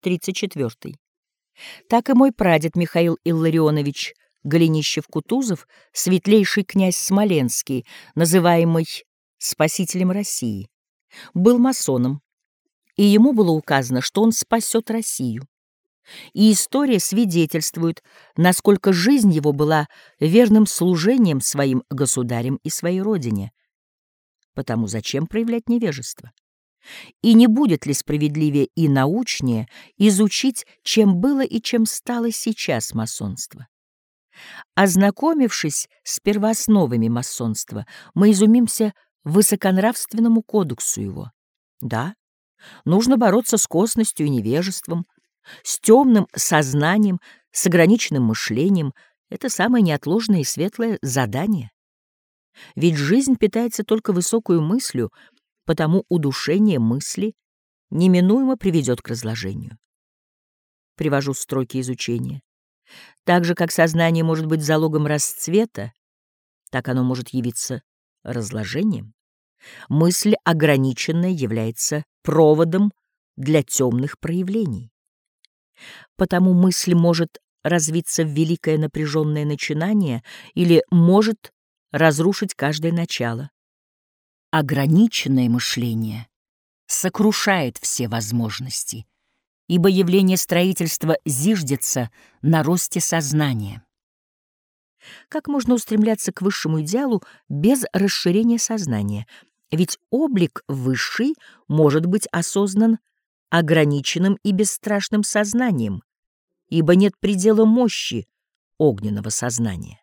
34. Так и мой прадед Михаил Илларионович Голенищев-Кутузов, светлейший князь Смоленский, называемый спасителем России, был масоном, и ему было указано, что он спасет Россию. И история свидетельствует, насколько жизнь его была верным служением своим государям и своей родине. Потому зачем проявлять невежество? И не будет ли справедливее и научнее изучить, чем было и чем стало сейчас масонство? Ознакомившись с первоосновами масонства, мы изумимся высоконравственному кодексу его. Да, нужно бороться с косностью и невежеством, с темным сознанием, с ограниченным мышлением. Это самое неотложное и светлое задание. Ведь жизнь питается только высокую мыслью, потому удушение мысли неминуемо приведет к разложению. Привожу строки изучения. Так же, как сознание может быть залогом расцвета, так оно может явиться разложением. Мысль ограниченная является проводом для темных проявлений. Потому мысль может развиться в великое напряженное начинание или может разрушить каждое начало. Ограниченное мышление сокрушает все возможности, ибо явление строительства зиждется на росте сознания. Как можно устремляться к высшему идеалу без расширения сознания? Ведь облик высший может быть осознан ограниченным и бесстрашным сознанием, ибо нет предела мощи огненного сознания.